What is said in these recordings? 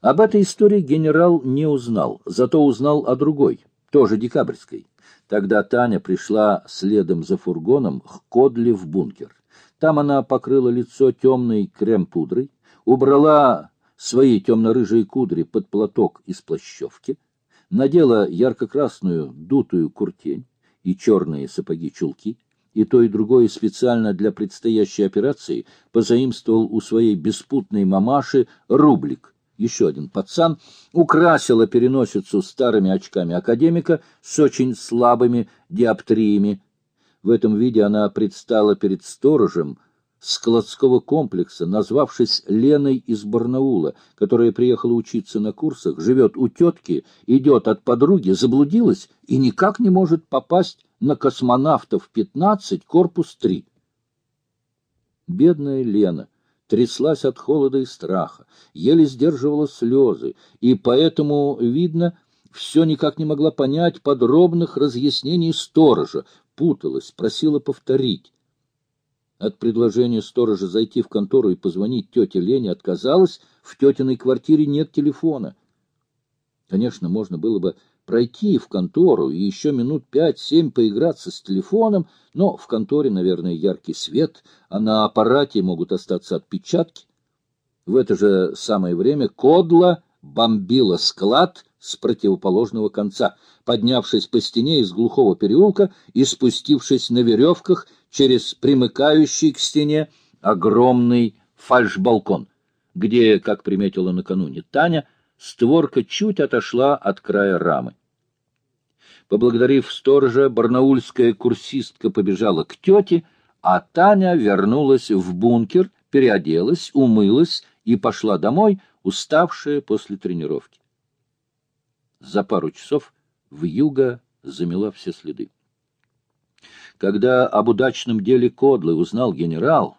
Об этой истории генерал не узнал, зато узнал о другой, тоже декабрьской. Тогда Таня пришла следом за фургоном к Кодли в бункер. Там она покрыла лицо темной крем-пудрой, убрала свои темно-рыжие кудри под платок из плащевки, надела ярко-красную дутую куртень и черные сапоги-чулки, и то и другое специально для предстоящей операции позаимствовал у своей беспутной мамаши рублик, еще один пацан, украсила переносицу старыми очками академика с очень слабыми диоптриями. В этом виде она предстала перед сторожем складского комплекса, назвавшись Леной из Барнаула, которая приехала учиться на курсах, живет у тетки, идет от подруги, заблудилась и никак не может попасть на космонавтов 15, корпус 3. Бедная Лена — тряслась от холода и страха, еле сдерживала слезы, и поэтому, видно, все никак не могла понять подробных разъяснений сторожа, путалась, просила повторить. От предложения сторожа зайти в контору и позвонить тете Лене отказалась, в тетиной квартире нет телефона. Конечно, можно было бы пройти в контору и еще минут пять-семь поиграться с телефоном, но в конторе, наверное, яркий свет, а на аппарате могут остаться отпечатки. В это же самое время Кодла бомбила склад с противоположного конца, поднявшись по стене из глухого переулка и спустившись на веревках через примыкающий к стене огромный фальшбалкон, где, как приметила накануне Таня, створка чуть отошла от края рамы. Поблагодарив сторожа, барнаульская курсистка побежала к тете, а Таня вернулась в бункер, переоделась, умылась и пошла домой, уставшая после тренировки. За пару часов в юго замела все следы. Когда об удачном деле Кодлы узнал генерал,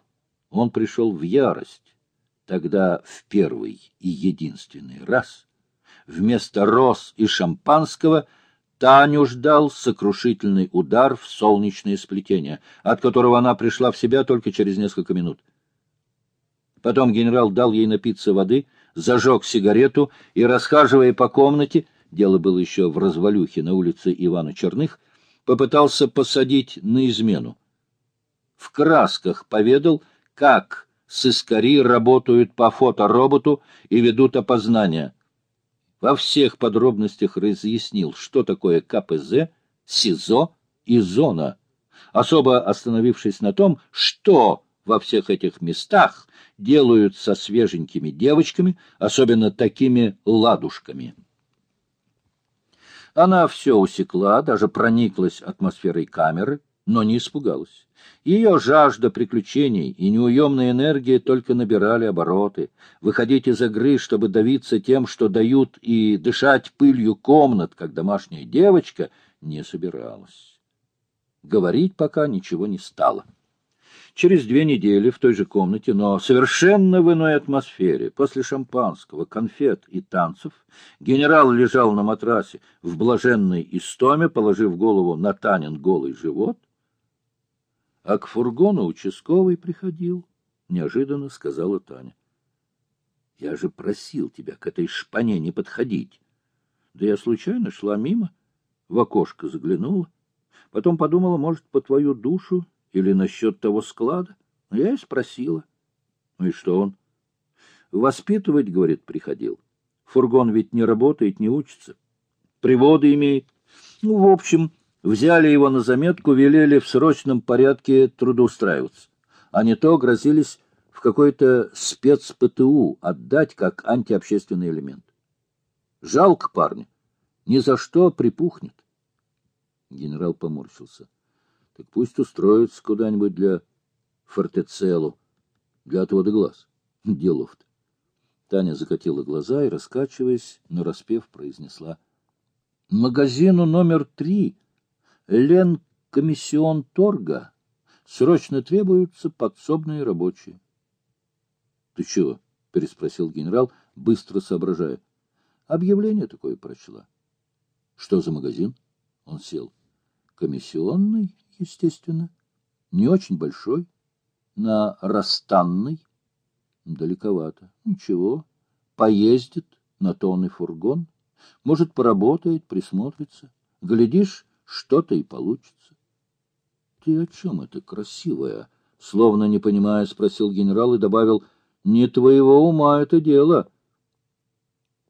он пришел в ярость. Тогда в первый и единственный раз вместо роз и шампанского — Таню ждал сокрушительный удар в солнечное сплетение, от которого она пришла в себя только через несколько минут. Потом генерал дал ей напиться воды, зажег сигарету и, расхаживая по комнате, дело было еще в развалюхе на улице Ивана Черных, попытался посадить на измену. В красках поведал, как сыскари работают по фотороботу и ведут опознание — во всех подробностях разъяснил, что такое КПЗ, СИЗО и зона, особо остановившись на том, что во всех этих местах делают со свеженькими девочками, особенно такими ладушками. Она все усекла, даже прониклась атмосферой камеры, но не испугалась. Ее жажда приключений и неуемная энергия только набирали обороты. Выходить из игры, чтобы давиться тем, что дают, и дышать пылью комнат, как домашняя девочка, не собиралась. Говорить пока ничего не стало. Через две недели в той же комнате, но совершенно в иной атмосфере, после шампанского, конфет и танцев, генерал лежал на матрасе в блаженной истоме, положив голову на Танин голый живот — а к фургону участковый приходил, — неожиданно сказала Таня. — Я же просил тебя к этой шпане не подходить. Да я случайно шла мимо, в окошко заглянула. Потом подумала, может, по твою душу или насчет того склада. Но я и спросила. Ну и что он? Воспитывать, говорит, приходил. Фургон ведь не работает, не учится. Приводы имеет. Ну, в общем, Взяли его на заметку, велели в срочном порядке трудоустраиваться. А не то грозились в какой-то спец-ПТУ отдать как антиобщественный элемент. Жалко парня. Ни за что припухнет. Генерал поморщился. Так пусть устроится куда-нибудь для фортецелу, для отвода глаз. Делов-то. Таня закатила глаза и, раскачиваясь, нараспев, произнесла. Магазину номер три Лен комиссион торга срочно требуются подсобные рабочие. — Ты чего? — переспросил генерал, быстро соображая. Объявление такое прочла. — Что за магазин? Он сел. — Комиссионный, естественно. Не очень большой. На Растанной. Далековато. Ничего. Поездит На то он и фургон. Может, поработает, присмотрится. Глядишь, что-то и получится. — Ты о чем это, красивая? — словно не понимая, спросил генерал и добавил, — не твоего ума это дело.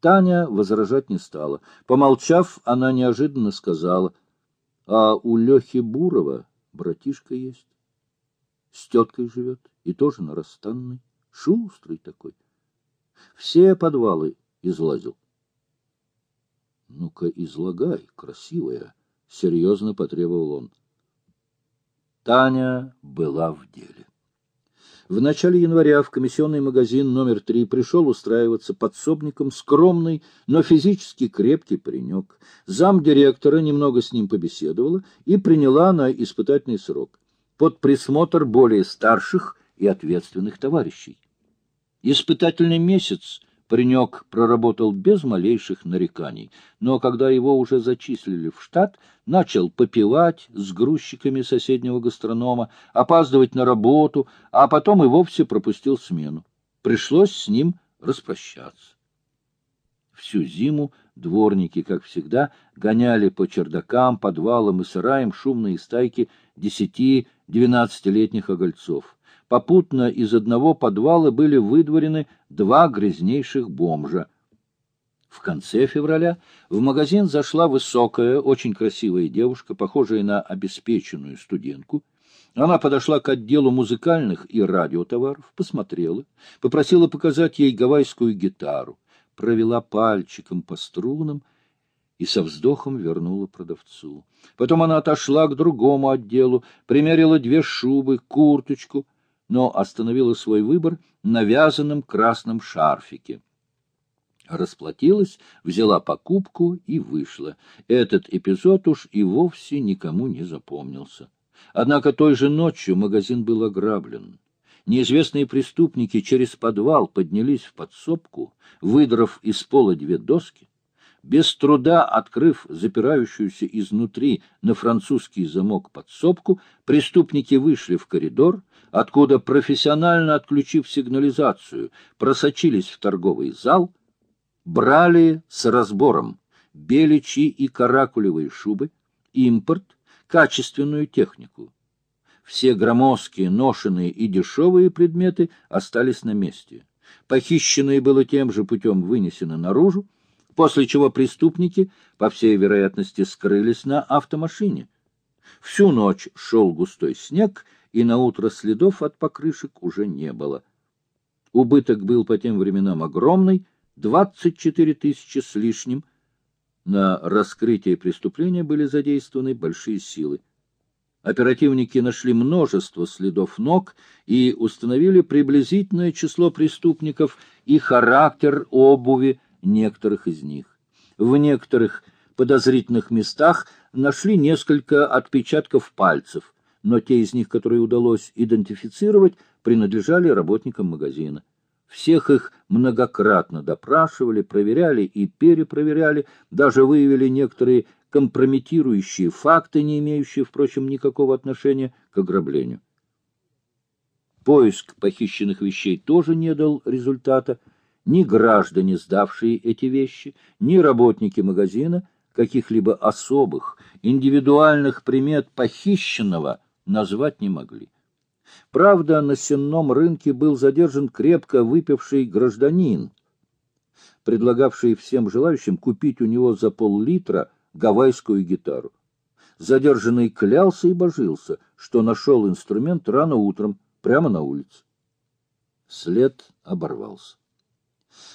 Таня возражать не стала. Помолчав, она неожиданно сказала, — А у Лехи Бурова братишка есть. С теткой живет и тоже нарастанный, шустрый такой. Все подвалы излазил. — Ну-ка, излагай, красивая, — серьезно потребовал он. Таня была в деле. В начале января в комиссионный магазин номер три пришел устраиваться подсобником скромный, но физически крепкий паренек. Зам директора немного с ним побеседовала и приняла на испытательный срок под присмотр более старших и ответственных товарищей. Испытательный месяц Паренек проработал без малейших нареканий, но когда его уже зачислили в штат, начал попивать с грузчиками соседнего гастронома, опаздывать на работу, а потом и вовсе пропустил смену. Пришлось с ним распрощаться. Всю зиму дворники, как всегда, гоняли по чердакам, подвалам и сараям шумные стайки десяти-двенадцатилетних огольцов. Попутно из одного подвала были выдворены два грязнейших бомжа. В конце февраля в магазин зашла высокая, очень красивая девушка, похожая на обеспеченную студентку. Она подошла к отделу музыкальных и радиотоваров, посмотрела, попросила показать ей гавайскую гитару, провела пальчиком по струнам и со вздохом вернула продавцу. Потом она отошла к другому отделу, примерила две шубы, курточку — но остановила свой выбор на вязаном красном шарфике. Расплатилась, взяла покупку и вышла. Этот эпизод уж и вовсе никому не запомнился. Однако той же ночью магазин был ограблен. Неизвестные преступники через подвал поднялись в подсобку, выдрав из пола две доски, без труда открыв запирающуюся изнутри на французский замок подсобку, преступники вышли в коридор, откуда, профессионально отключив сигнализацию, просочились в торговый зал, брали с разбором беличьи и каракулевые шубы, импорт, качественную технику. Все громоздкие, ношенные и дешевые предметы остались на месте. Похищенные было тем же путем вынесены наружу, после чего преступники, по всей вероятности, скрылись на автомашине. Всю ночь шел густой снег, и на утро следов от покрышек уже не было. Убыток был по тем временам огромный — 24 тысячи с лишним. На раскрытие преступления были задействованы большие силы. Оперативники нашли множество следов ног и установили приблизительное число преступников и характер обуви, некоторых из них. В некоторых подозрительных местах нашли несколько отпечатков пальцев, но те из них, которые удалось идентифицировать, принадлежали работникам магазина. Всех их многократно допрашивали, проверяли и перепроверяли, даже выявили некоторые компрометирующие факты, не имеющие, впрочем, никакого отношения к ограблению. Поиск похищенных вещей тоже не дал результата, ни граждане, сдавшие эти вещи, ни работники магазина каких-либо особых, индивидуальных примет похищенного назвать не могли. Правда, на сенном рынке был задержан крепко выпивший гражданин, предлагавший всем желающим купить у него за пол-литра гавайскую гитару. Задержанный клялся и божился, что нашел инструмент рано утром, прямо на улице. След оборвался.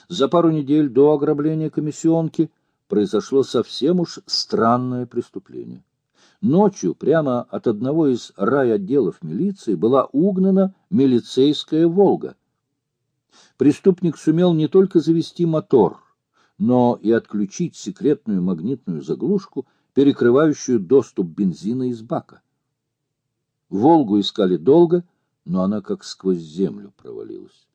За пару недель до ограбления комиссионки произошло совсем уж странное преступление. Ночью прямо от одного из райотделов милиции была угнана милицейская «Волга». Преступник сумел не только завести мотор, но и отключить секретную магнитную заглушку, перекрывающую доступ бензина из бака. «Волгу» искали долго, но она как сквозь землю провалилась.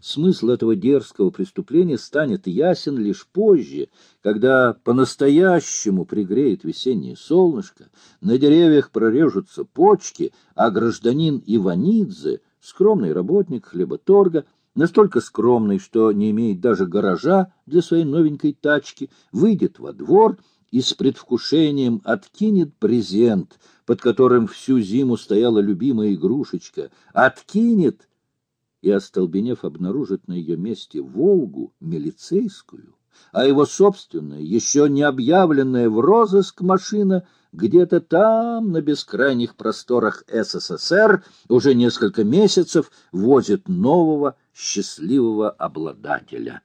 Смысл этого дерзкого преступления станет ясен лишь позже, когда по-настоящему пригреет весеннее солнышко, на деревьях прорежутся почки, а гражданин Иванидзе, скромный работник хлеботорга, настолько скромный, что не имеет даже гаража для своей новенькой тачки, выйдет во двор и с предвкушением откинет презент, под которым всю зиму стояла любимая игрушечка, откинет и, остолбенев, обнаружит на ее месте «Волгу» милицейскую, а его собственная, еще не объявленная в розыск машина где-то там, на бескрайних просторах СССР, уже несколько месяцев возит нового счастливого обладателя.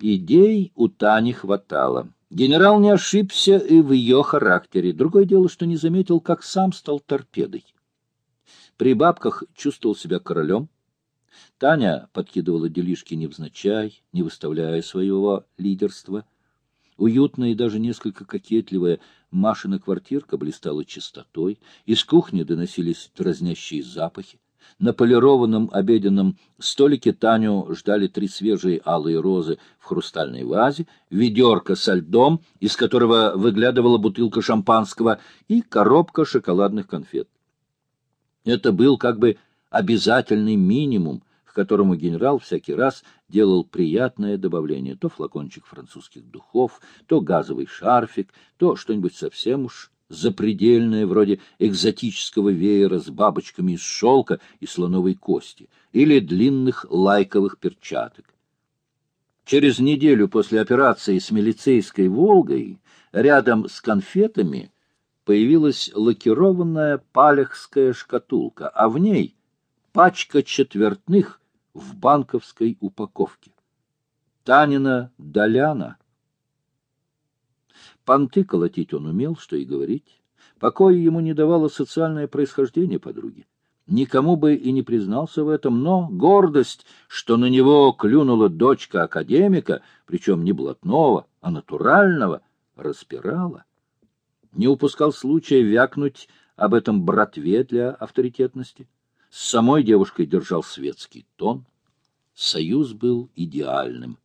Идей у Тани хватало. Генерал не ошибся и в ее характере. Другое дело, что не заметил, как сам стал торпедой. При бабках чувствовал себя королем. Таня подкидывала делишки невзначай, не выставляя своего лидерства. Уютная и даже несколько кокетливая Машина квартирка блистала чистотой, из кухни доносились дразнящие запахи. На полированном обеденном столике Таню ждали три свежие алые розы в хрустальной вазе, ведерко со льдом, из которого выглядывала бутылка шампанского, и коробка шоколадных конфет. Это был как бы обязательный минимум, к которому генерал всякий раз делал приятное добавление. То флакончик французских духов, то газовый шарфик, то что-нибудь совсем уж запредельное, вроде экзотического веера с бабочками из шелка и слоновой кости, или длинных лайковых перчаток. Через неделю после операции с милицейской «Волгой» рядом с конфетами появилась лакированная палехская шкатулка, а в ней пачка четвертных в банковской упаковке. Танина Доляна. Понты колотить он умел, что и говорить. Покоя ему не давало социальное происхождение подруги. Никому бы и не признался в этом, но гордость, что на него клюнула дочка академика, причем не блатного, а натурального, распирала не упускал случая вякнуть об этом братве для авторитетности. С самой девушкой держал светский тон. Союз был идеальным.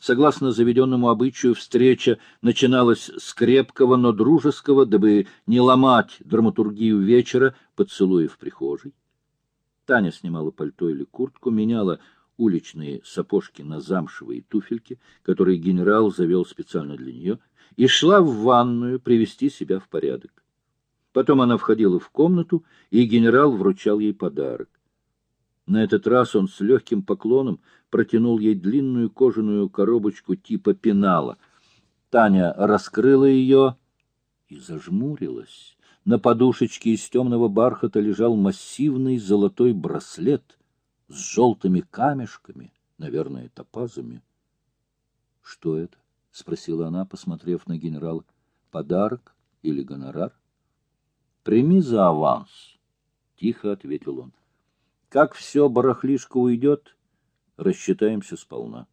Согласно заведенному обычаю, встреча начиналась с крепкого, но дружеского, дабы не ломать драматургию вечера, поцелуя в прихожей. Таня снимала пальто или куртку, меняла уличные сапожки на замшевые туфельки, которые генерал завел специально для нее — и шла в ванную привести себя в порядок. Потом она входила в комнату, и генерал вручал ей подарок. На этот раз он с легким поклоном протянул ей длинную кожаную коробочку типа пенала. Таня раскрыла ее и зажмурилась. На подушечке из темного бархата лежал массивный золотой браслет с желтыми камешками, наверное, топазами. Что это? — спросила она, посмотрев на генерала. — Подарок или гонорар? — Прими за аванс, — тихо ответил он. — Как все барахлишко уйдет, рассчитаемся сполна.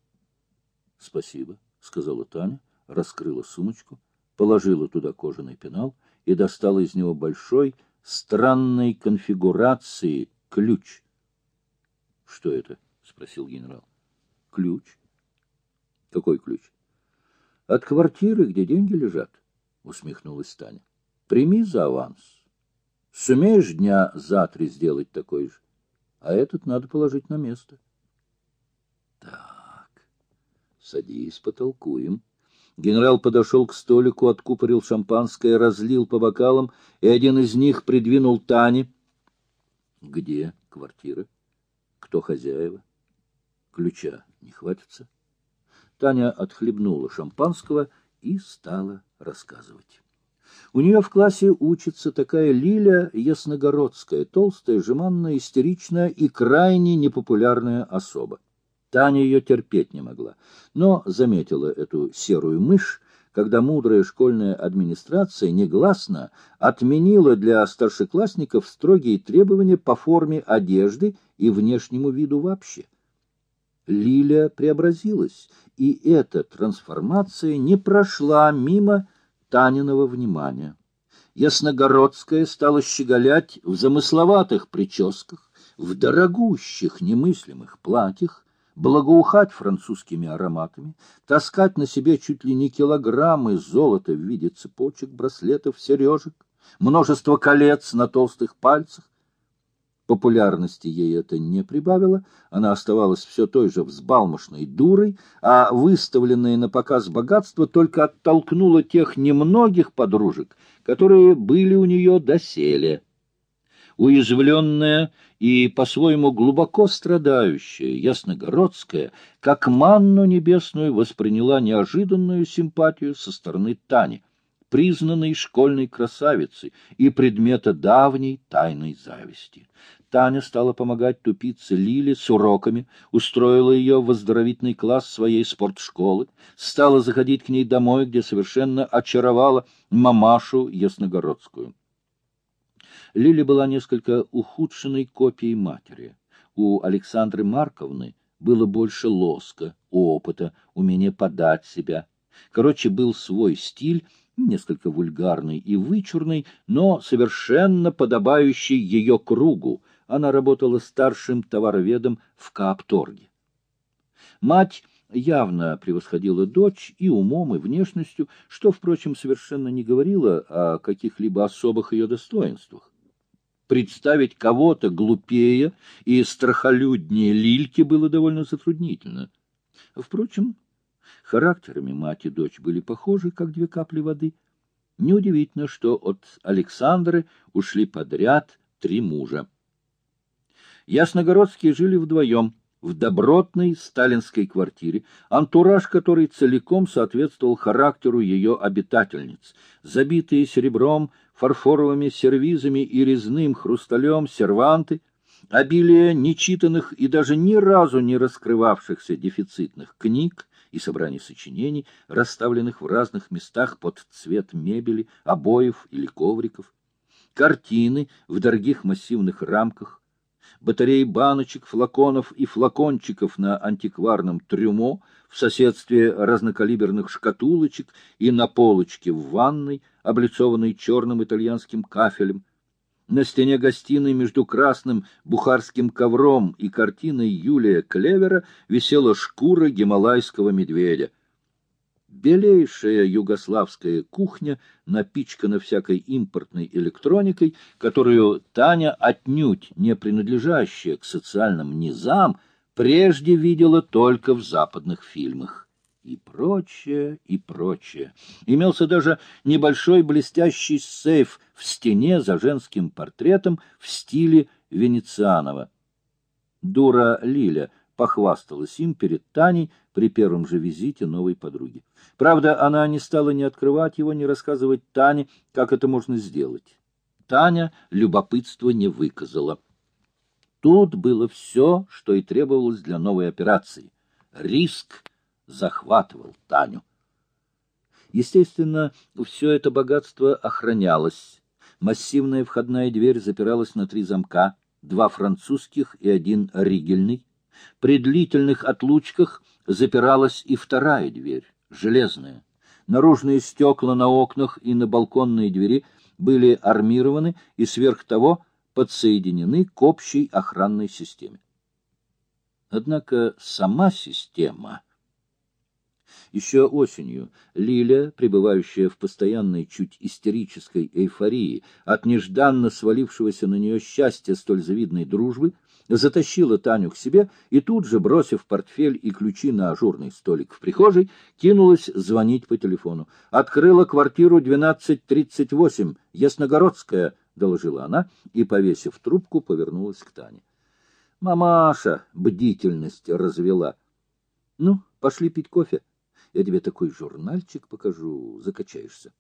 — Спасибо, — сказала Таня, раскрыла сумочку, положила туда кожаный пенал и достала из него большой, странной конфигурации ключ. — Что это? — спросил генерал. — Ключ. — Какой ключ? — от квартиры, где деньги лежат, — усмехнулась Таня. — Прими за аванс. Сумеешь дня за три сделать такой же, а этот надо положить на место. — Так, садись, потолкуем. Генерал подошел к столику, откупорил шампанское, разлил по бокалам, и один из них придвинул Тане. — Где квартира? Кто хозяева? Ключа не хватится? — Таня отхлебнула шампанского и стала рассказывать. У нее в классе учится такая Лиля Ясногородская, толстая, жеманная, истеричная и крайне непопулярная особа. Таня ее терпеть не могла, но заметила эту серую мышь, когда мудрая школьная администрация негласно отменила для старшеклассников строгие требования по форме одежды и внешнему виду вообще. Лиля преобразилась, и эта трансформация не прошла мимо Таниного внимания. Ясногородская стала щеголять в замысловатых прическах, в дорогущих немыслимых платьях, благоухать французскими ароматами, таскать на себе чуть ли не килограммы золота в виде цепочек, браслетов, сережек, множество колец на толстых пальцах. Популярности ей это не прибавило, она оставалась все той же взбалмошной дурой, а выставленное на показ богатство только оттолкнуло тех немногих подружек, которые были у нее доселе. Уязвленная и по-своему глубоко страдающая Ясногородская, как манну небесную, восприняла неожиданную симпатию со стороны Тани, признанной школьной красавицы и предмета давней тайной зависти. Таня стала помогать тупице Лиле с уроками, устроила ее в оздоровительный класс своей спортшколы, стала заходить к ней домой, где совершенно очаровала мамашу Ясногородскую. Лиля была несколько ухудшенной копией матери. У Александры Марковны было больше лоска, опыта, умения подать себя. Короче, был свой стиль, несколько вульгарный и вычурный, но совершенно подобающий ее кругу. Она работала старшим товароведом в Каапторге. Мать явно превосходила дочь и умом, и внешностью, что, впрочем, совершенно не говорило о каких-либо особых ее достоинствах. Представить кого-то глупее и страхолюднее Лильки было довольно затруднительно. Впрочем, характерами мать и дочь были похожи, как две капли воды. Неудивительно, что от Александры ушли подряд три мужа. Ясногородские жили вдвоем в добротной сталинской квартире, антураж которой целиком соответствовал характеру ее обитательниц, забитые серебром, фарфоровыми сервизами и резным хрусталем серванты, обилие нечитанных и даже ни разу не раскрывавшихся дефицитных книг и собраний сочинений, расставленных в разных местах под цвет мебели, обоев или ковриков, картины в дорогих массивных рамках, батареи баночек, флаконов и флакончиков на антикварном трюмо в соседстве разнокалиберных шкатулочек и на полочке в ванной, облицованной черным итальянским кафелем. На стене гостиной между красным бухарским ковром и картиной Юлия Клевера висела шкура гималайского медведя. Белейшая югославская кухня напичкана всякой импортной электроникой, которую Таня, отнюдь не принадлежащая к социальным низам, прежде видела только в западных фильмах. И прочее, и прочее. Имелся даже небольшой блестящий сейф в стене за женским портретом в стиле Венецианова. Дура Лиля — похвасталась им перед Таней при первом же визите новой подруги. Правда, она не стала ни открывать его, ни рассказывать Тане, как это можно сделать. Таня любопытства не выказала. Тут было все, что и требовалось для новой операции. Риск захватывал Таню. Естественно, все это богатство охранялось. Массивная входная дверь запиралась на три замка, два французских и один ригельный. При длительных отлучках запиралась и вторая дверь, железная. Наружные стекла на окнах и на балконные двери были армированы и сверх того подсоединены к общей охранной системе. Однако сама система еще осенью Лиля, пребывающая в постоянной, чуть истерической эйфории от нежданно свалившегося на нее счастья столь завидной дружбы, затащила Таню к себе и тут же, бросив портфель и ключи на ажурный столик в прихожей, кинулась звонить по телефону. «Открыла квартиру 1238, Ясногородская», — доложила она и, повесив трубку, повернулась к Тане. «Мамаша бдительность развела. Ну, пошли пить кофе». Я тебе такой журнальчик покажу, закачаешься.